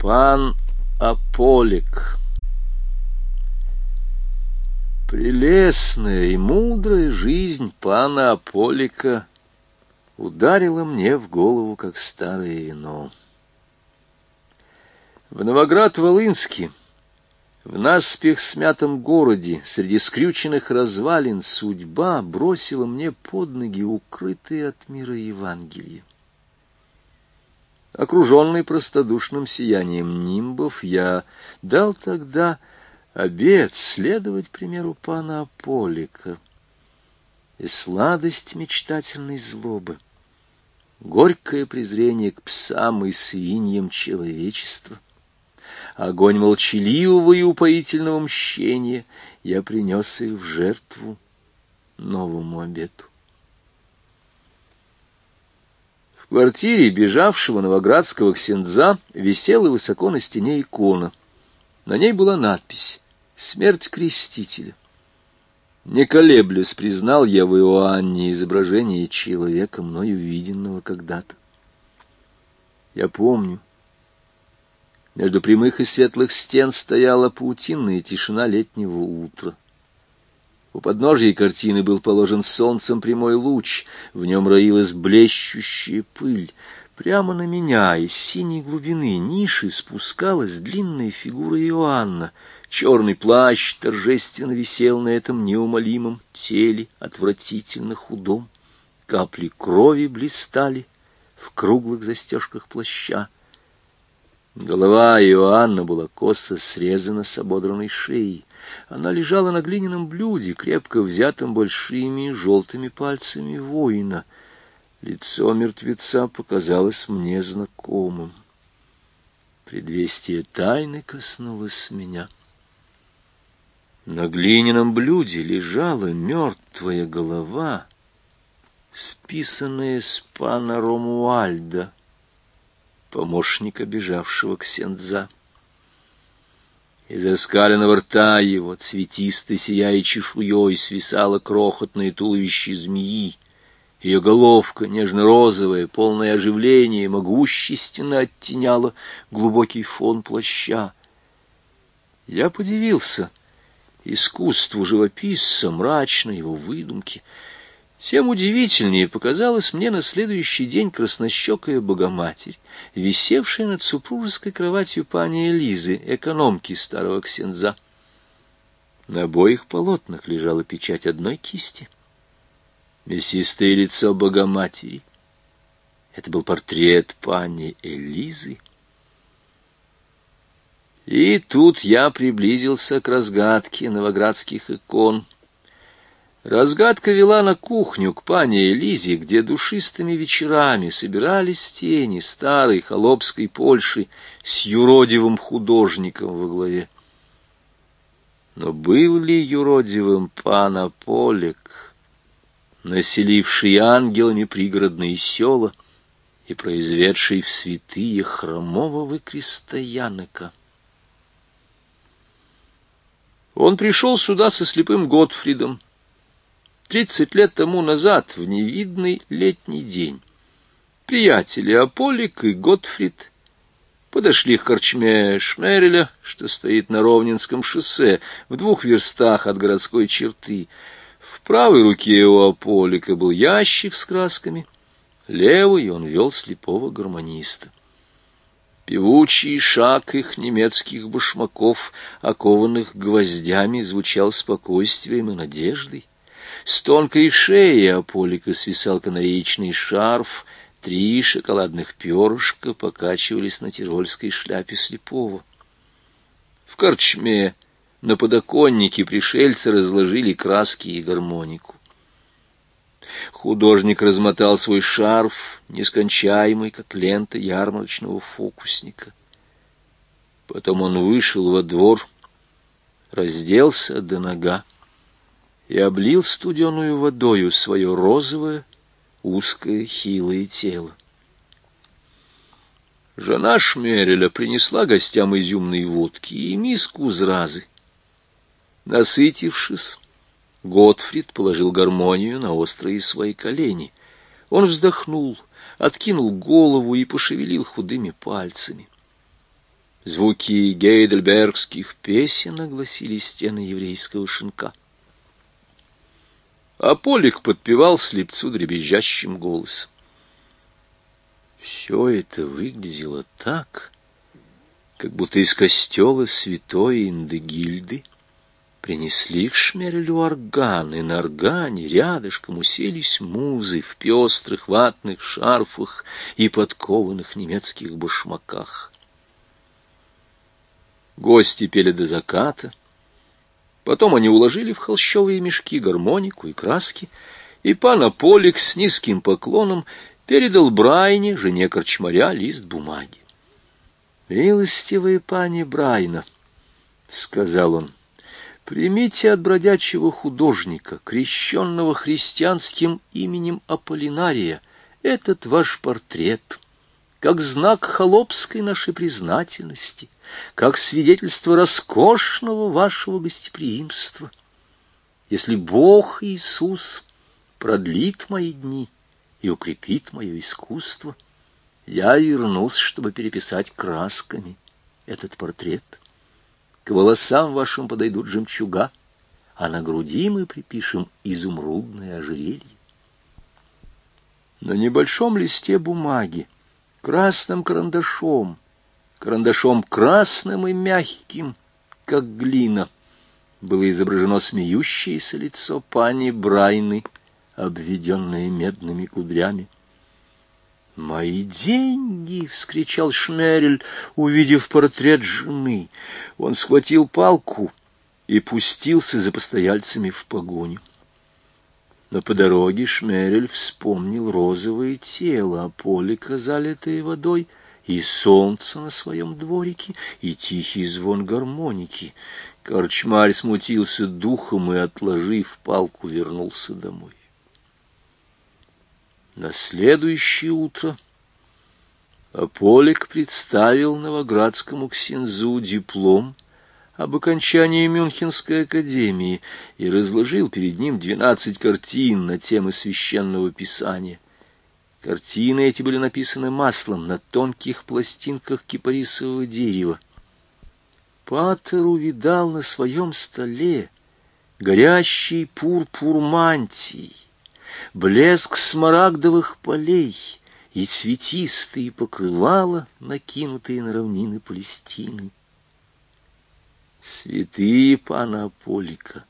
Пан Аполик Прелестная и мудрая жизнь пана Аполика ударила мне в голову, как старое вино. В Новоград-Волынске, в наспех смятом городе, среди скрюченных развалин, судьба бросила мне под ноги укрытые от мира Евангелие. Окруженный простодушным сиянием нимбов, я дал тогда обет следовать примеру пана Аполика и сладость мечтательной злобы, горькое презрение к псам и свиньям человечества, огонь молчаливого и упоительного мщения, я принес их в жертву новому обету. В квартире бежавшего новоградского ксендза висела высоко на стене икона. На ней была надпись «Смерть крестителя». Не колеблясь, признал я в Иоанне изображение человека, мною виденного когда-то. Я помню, между прямых и светлых стен стояла паутинная тишина летнего утра. У подножья картины был положен солнцем прямой луч, в нем роилась блещущая пыль. Прямо на меня из синей глубины ниши спускалась длинная фигура Иоанна. Черный плащ торжественно висел на этом неумолимом теле, отвратительно худом. Капли крови блистали в круглых застежках плаща. Голова Иоанна была косо срезана с ободранной шеей. Она лежала на глиняном блюде, крепко взятом большими желтыми пальцами воина. Лицо мертвеца показалось мне знакомым. Предвестие тайны коснулось меня. На глиняном блюде лежала мертвая голова, списанная с пана Ромуальда, помощника бежавшего к Сенза. Из оскаленного рта его, цветистой сияя чешуей, свисало крохотное туловище змеи. Ее головка, нежно-розовая, полное оживление, могущественно оттеняла глубокий фон плаща. Я подивился искусству живописца, мрачной его выдумки. Тем удивительнее показалась мне на следующий день краснощекая Богоматерь, висевшая над супружеской кроватью пани Элизы, экономки старого ксенза. На обоих полотнах лежала печать одной кисти. Мясистое лицо Богоматери. Это был портрет пани Элизы. И тут я приблизился к разгадке новоградских икон — Разгадка вела на кухню к пане Элизе, где душистыми вечерами собирались тени старой холопской Польши с юродивым художником во главе. Но был ли юродивым пан Аполек, населивший ангелами пригородные села и произведший в святые хромого крестьянока? Он пришел сюда со слепым Готфридом, Тридцать лет тому назад, в невидный летний день, приятели Аполик и Готфрид подошли к корчме Шмереля, что стоит на Ровнинском шоссе, в двух верстах от городской черты. В правой руке у Аполика был ящик с красками, левый он вел слепого гармониста. Певучий шаг их немецких башмаков, окованных гвоздями, звучал спокойствием и надеждой. С тонкой шеи Аполика свисал канареечный шарф, три шоколадных перышка покачивались на тирольской шляпе слепого. В корчме на подоконнике пришельцы разложили краски и гармонику. Художник размотал свой шарф, нескончаемый, как лента ярмарочного фокусника. Потом он вышел во двор, разделся до нога и облил студеную водою свое розовое, узкое, хилое тело. Жена Шмереля принесла гостям изюмные водки и миску зразы. Насытившись, Готфрид положил гармонию на острые свои колени. Он вздохнул, откинул голову и пошевелил худыми пальцами. Звуки гейдельбергских песен огласили стены еврейского шинка. А Полик подпевал слепцу дребезжащим голосом. Все это выглядело так, как будто из костела святой Индегильды принесли к Шмерлю орган, и на органе рядышком уселись музы в пестрых ватных шарфах и подкованных немецких башмаках. Гости пели до заката. Потом они уложили в холщовые мешки гармонику и краски, и пан Аполик с низким поклоном передал Брайне, жене корчмаря, лист бумаги. «Милостивые пани Брайна», — сказал он, — «примите от бродячего художника, крещенного христианским именем Аполлинария, этот ваш портрет» как знак холопской нашей признательности, как свидетельство роскошного вашего гостеприимства. Если Бог Иисус продлит мои дни и укрепит мое искусство, я вернусь, чтобы переписать красками этот портрет. К волосам вашим подойдут жемчуга, а на груди мы припишем изумрудное ожерелье. На небольшом листе бумаги красным карандашом, карандашом красным и мягким, как глина, было изображено смеющееся лицо пани Брайны, обведенное медными кудрями. «Мои деньги!» — вскричал Шмерель, увидев портрет жены. Он схватил палку и пустился за постояльцами в погоню. Но по дороге Шмерель вспомнил розовое тело Аполика, залитое водой, и солнце на своем дворике, и тихий звон гармоники. Корчмарь смутился духом и, отложив палку, вернулся домой. На следующее утро Аполик представил новоградскому ксензу диплом — об окончании Мюнхенской академии и разложил перед ним двенадцать картин на темы священного писания. Картины эти были написаны маслом на тонких пластинках кипарисового дерева. Патер увидал на своем столе горящий пурпур мантий, блеск смарагдовых полей и цветистые покрывала, накинутые на равнины Палестины. Святые пана Полика!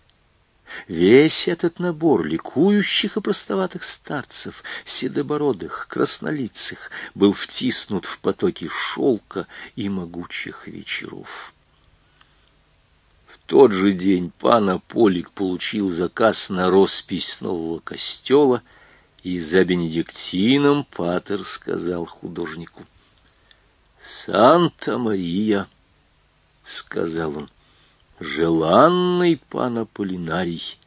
Весь этот набор ликующих и простоватых старцев, седобородых, краснолицых, был втиснут в потоки шелка и могучих вечеров. В тот же день пана Полик получил заказ на роспись нового костела, и за Бенедиктином Патер сказал художнику, «Санта-Мария», — сказал он, — желанный пан Аполлинарий,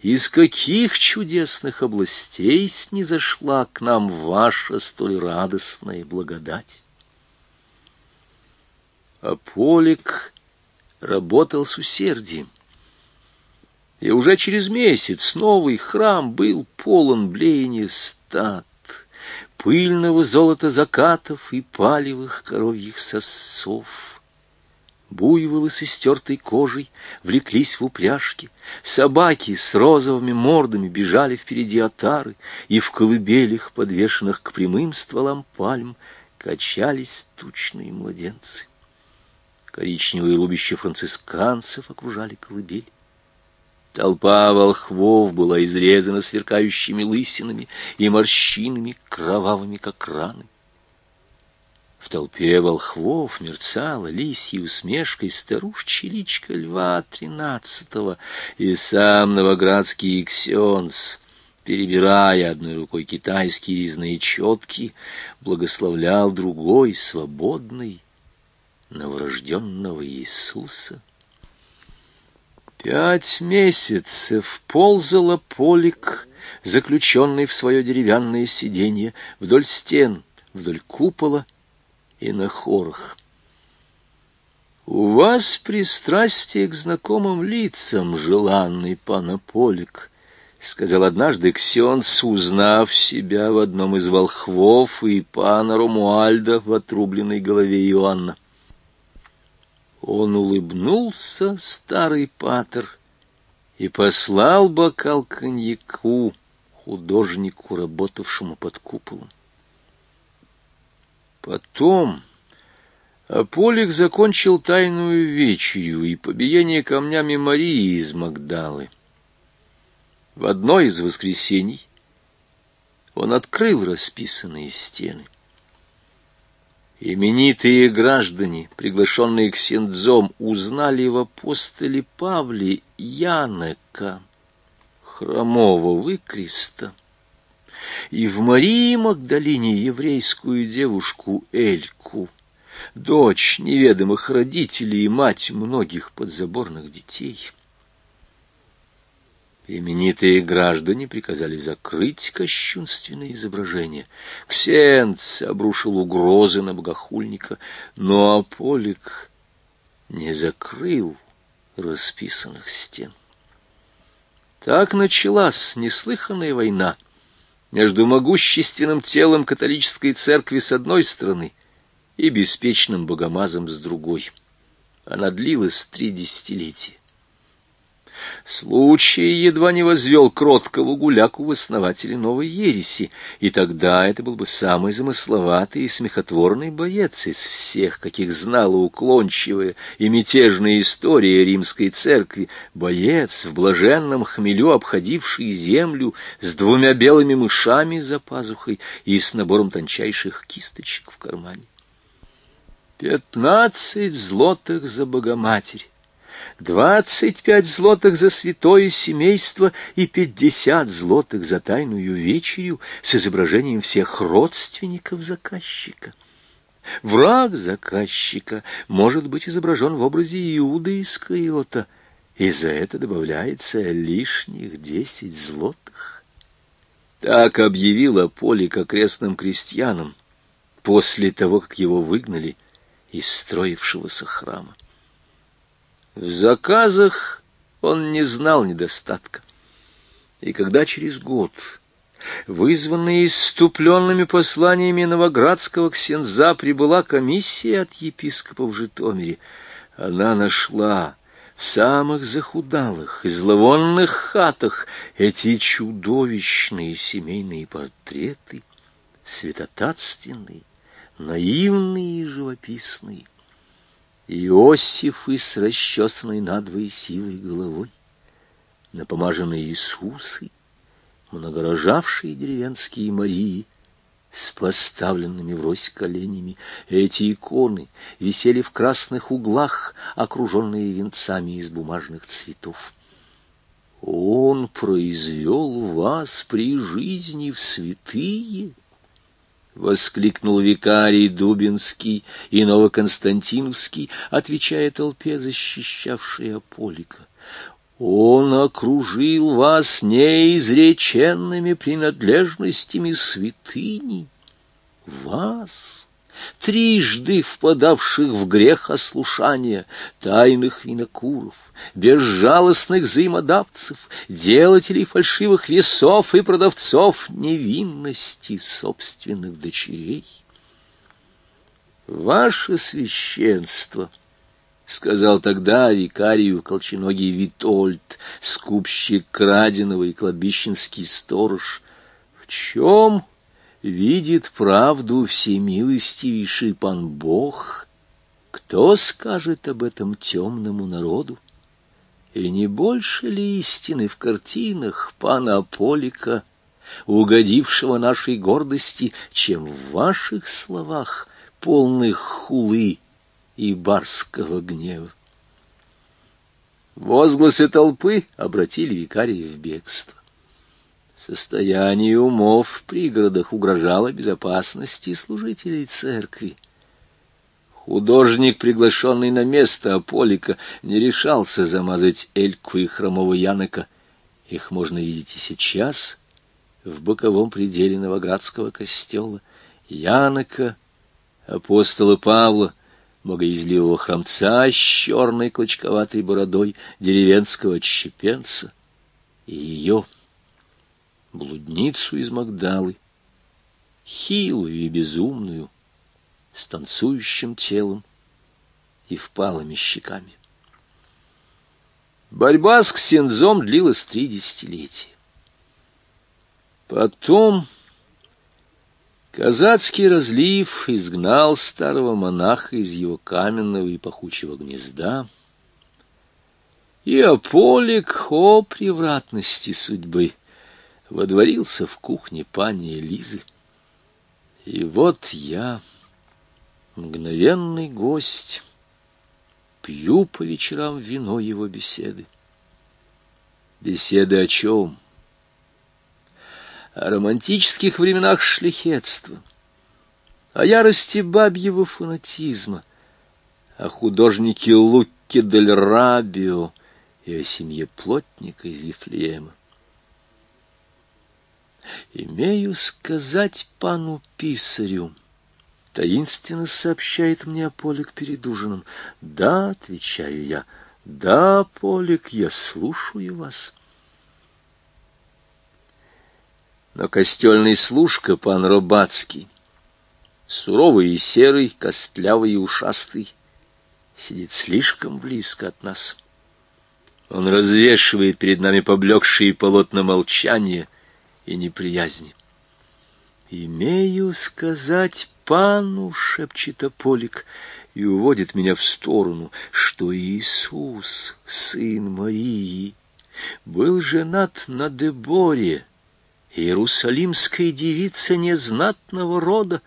из каких чудесных областей снизошла к нам ваша столь радостная благодать? Аполик работал с усердием, и уже через месяц новый храм был полон блеяния стат, пыльного золота закатов и палевых коровьих сосов. Буйволы с истертой кожей влеклись в упряжке, собаки с розовыми мордами бежали впереди отары, и в колыбелях, подвешенных к прямым стволам пальм, качались тучные младенцы. Коричневые рубища францисканцев окружали колыбель. Толпа волхвов была изрезана сверкающими лысинами и морщинами, кровавыми, как раны. В толпе волхвов мерцала лисьей усмешкой старушечья личка льва тринадцатого, и сам новоградский Иксенс, перебирая одной рукой китайские резные четки, благословлял другой, свободный, новорожденного Иисуса. Пять месяцев ползала Полик, заключенный в свое деревянное сиденье, вдоль стен, вдоль купола, и на хорах. «У вас пристрастие к знакомым лицам, желанный панополик», — сказал однажды Ксенс, узнав себя в одном из волхвов и пана Ромуальда в отрубленной голове Иоанна. Он улыбнулся, старый патер, и послал бокал коньяку художнику, работавшему под куполом. Потом Аполик закончил тайную вечерю и побиение камнями Марии из Магдалы. В одно из воскресений он открыл расписанные стены. Именитые граждане, приглашенные к Синдзом, узнали в апостоле Павле Янека, хромого выкреста, и в Марии Магдалине еврейскую девушку Эльку, дочь неведомых родителей и мать многих подзаборных детей. Именитые граждане приказали закрыть кощунственное изображение. Ксенц обрушил угрозы на богохульника, но Аполик не закрыл расписанных стен. Так началась неслыханная война между могущественным телом католической церкви с одной стороны и беспечным богомазом с другой. Она длилась три десятилетия. Случай едва не возвел кроткого гуляку в основателе новой ереси, и тогда это был бы самый замысловатый и смехотворный боец из всех, каких знала уклончивая и мятежная история римской церкви, боец в блаженном хмелю, обходивший землю с двумя белыми мышами за пазухой и с набором тончайших кисточек в кармане. Пятнадцать злотых за Богоматерь двадцать пять злотых за святое семейство и пятьдесят злотых за тайную вечерю с изображением всех родственников заказчика. Враг заказчика может быть изображен в образе Иуды Искариота, и за это добавляется лишних десять злотых. Так объявила Полик окрестным крестьянам после того, как его выгнали из строившегося храма. В заказах он не знал недостатка. И когда через год, вызванная иступленными посланиями новоградского ксенза, прибыла комиссия от епископа в Житомире, она нашла в самых захудалых и зловонных хатах эти чудовищные семейные портреты, святотатственные, наивные и живописные. Иосифы с расчесанной надвое силой головой, напомаженные Иисусы, многорожавшие деревенские Марии, с поставленными врозь коленями. Эти иконы висели в красных углах, окруженные венцами из бумажных цветов. Он произвел вас при жизни в святые, — воскликнул викарий Дубинский и Новоконстантиновский, отвечая толпе, защищавшей Аполика. Он окружил вас неизреченными принадлежностями святыни. Вас, трижды впадавших в грех ослушания, тайных винокуров, безжалостных взаимодавцев, делателей фальшивых весов и продавцов невинности собственных дочерей. Ваше священство —— сказал тогда викарию колченогий Витольд, скупщик краденого и кладбищенский сторож. — В чем видит правду всемилостивейший пан Бог, кто скажет об этом темному народу? И не больше ли истины в картинах пана Полика, угодившего нашей гордости, чем в ваших словах, полных хулы и барского гнева? Возгласы толпы обратили викария в бегство. Состояние умов в пригородах угрожало безопасности служителей церкви. Художник, приглашенный на место Аполика, не решался замазать Эльку и хромого Янока. Их можно видеть и сейчас в боковом пределе Новоградского костела. Янока, апостола Павла, богоизливого храмца с черной клочковатой бородой, деревенского отщепенца и ее блудницу из Магдалы, хилую и безумную, с танцующим телом и впалыми щеками. Борьба с ксензом длилась три десятилетия. Потом казацкий разлив изгнал старого монаха из его каменного и пахучего гнезда, и Аполик, о превратности судьбы, водворился в кухне пани Элизы. И вот я, мгновенный гость, пью по вечерам вино его беседы. Беседы о чем? О романтических временах шляхетства, о ярости бабьего фанатизма, о художнике Луке дель Рабио и о семье плотника из Ефлеема. Имею сказать пану писарю, таинственно сообщает мне Полик перед ужином. Да, отвечаю я, да, Полик, я слушаю вас. Но костельный служка, пан Робацкий, суровый и серый, костлявый и ушастый, сидит слишком близко от нас. Он развешивает перед нами поблекшие полотна молчания и неприязни. «Имею сказать пану», — шепчет Аполик, и уводит меня в сторону, что Иисус, сын Марии, был женат на Деборе, иерусалимской девице незнатного рода,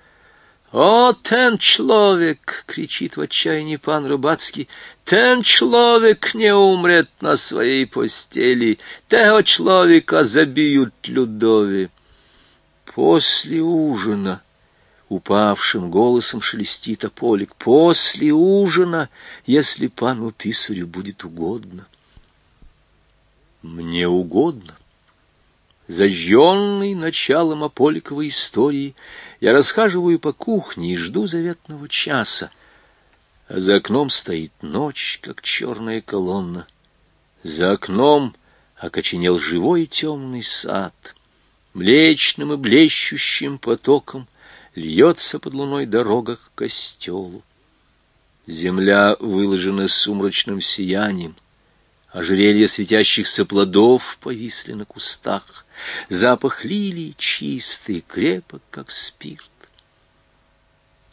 «О, ten человек!» — кричит в отчаянии пан Рыбацкий. «Ten человек не умрет на своей постели, того человека забьют людови». После ужина упавшим голосом шелестит Аполик. После ужина, если пану писарю будет угодно. Мне угодно. Зажженный началом Аполиковой истории — я расхаживаю по кухне и жду заветного часа. А за окном стоит ночь, как черная колонна. За окном окоченел живой и темный сад. Млечным и блещущим потоком льется под луной дорога к костелу. Земля выложена сумрачным сиянием. Ожерелья светящихся плодов повисли на кустах. Запах лилий чистый, крепок, как спирт.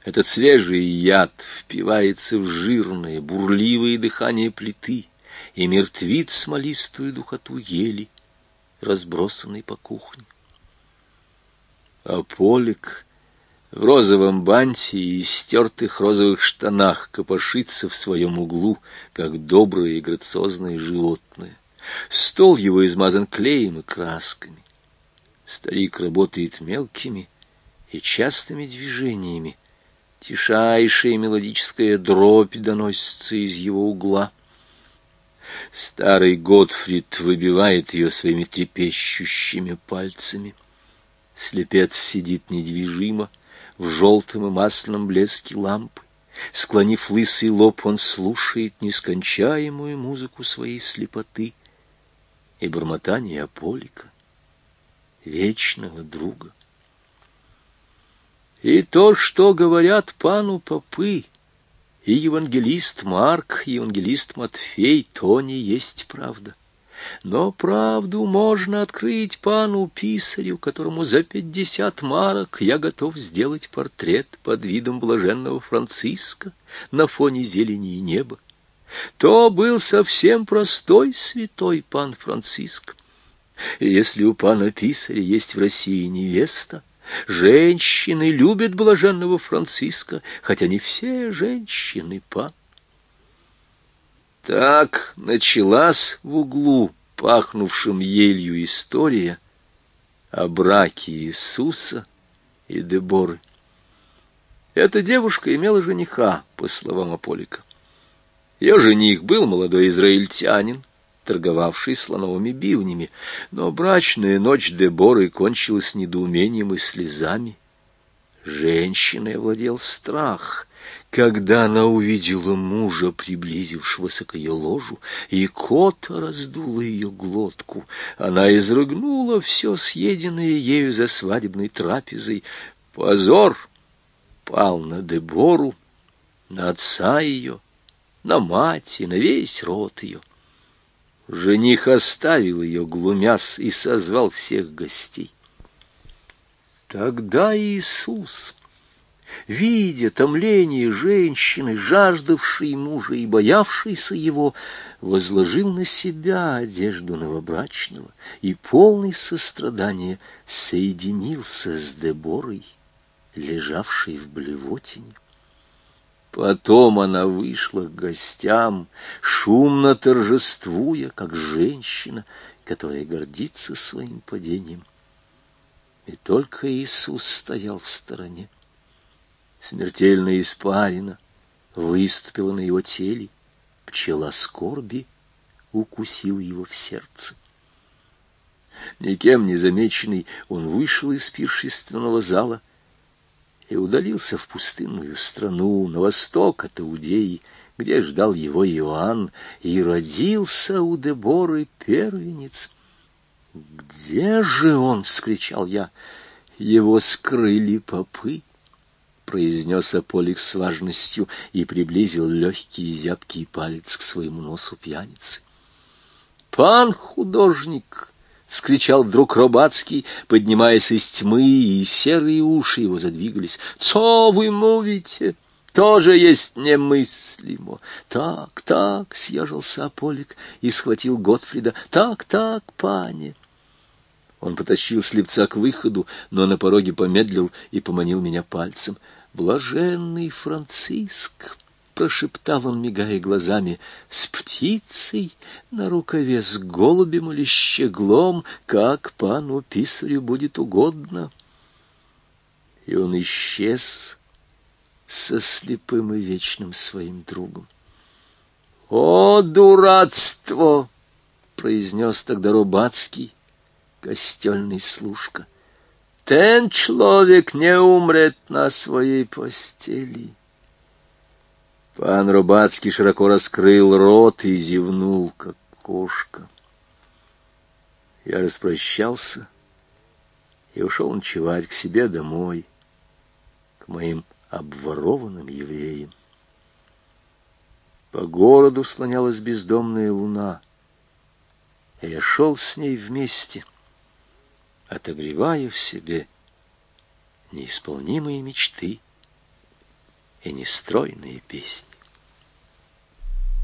Этот свежий яд впивается в жирное, бурливое дыхание плиты и мертвит смолистую духоту ели, разбросанной по кухне. А Полик в розовом банте и стертых розовых штанах копошится в своем углу, как доброе и грациозное животное. Стол его измазан клеем и красками. Старик работает мелкими и частыми движениями. Тишайшая мелодическая дробь доносится из его угла. Старый Готфрид выбивает ее своими трепещущими пальцами. Слепец сидит недвижимо в желтом и масляном блеске лампы. Склонив лысый лоб, он слушает нескончаемую музыку своей слепоты и бормотание Аполика, вечного друга. И то, что говорят пану попы, и евангелист Марк, и евангелист Матфей, то не есть правда. Но правду можно открыть пану писарю, которому за пятьдесят марок я готов сделать портрет под видом блаженного Франциска на фоне зелени и неба. То был совсем простой святой пан Франциск. Если у пана Писаря есть в России невеста, женщины любят блаженного Франциска, хотя не все женщины пан. Так началась в углу, пахнувшем елью, история о браке Иисуса и Деборы. Эта девушка имела жениха, по словам Аполика. Ее жених был молодой израильтянин, торговавший слоновыми бивнями, но брачная ночь Деборы кончилась недоумением и слезами. Женщиной овладел страх, когда она увидела мужа, приблизившегося к ее ложу, и кот раздул ее глотку. Она изрыгнула все съеденное ею за свадебной трапезой. Позор пал на Дебору, на отца ее, на мать и на весь род ее. Жених оставил ее, глумясь, и созвал всех гостей. Тогда Иисус, видя томление женщины, жаждавшей мужа и боявшейся его, возложил на себя одежду новобрачного и, полный сострадания, соединился с Деборой, лежавшей в блевотине. Потом она вышла к гостям, шумно торжествуя, как женщина, которая гордится своим падением. И только Иисус стоял в стороне. Смертельная испарина выступила на его теле, пчела скорби укусила его в сердце. Никем не замеченный, он вышел из пиршественного зала и удалился в пустынную страну, на восток от Иудеи, где ждал его Иоанн, и родился у Деборы первенец — «Где же он?» — вскричал я. «Его скрыли попы», — произнес Аполик с важностью и приблизил легкий и зябкий палец к своему носу пьяницы. «Пан художник!» — вскричал вдруг Робацкий, поднимаясь из тьмы, и серые уши его задвигались. «Цо вы мовите?» тоже есть немыслимо. Так, так, съежился Аполик и схватил Готфрида. Так, так, пане. Он потащил слепца к выходу, но на пороге помедлил и поманил меня пальцем. «Блаженный Франциск!» — прошептал он, мигая глазами, — с птицей на рукаве, с голубем или щеглом, как пану писарю будет угодно. И он исчез со слепым и вечным своим другом. «О, дурацтво!» — произнес тогда Рубацкий, костельный служка. Ten человек не умрет на своей постели. Пан Рубацкий широко раскрыл рот и зевнул, как кошка. Я распрощался и ушел ночевать к себе домой, к моим обворованным евреям. По городу слонялась бездомная луна, и я шел с ней вместе — отогревая в себе неисполнимые мечты и нестройные песни.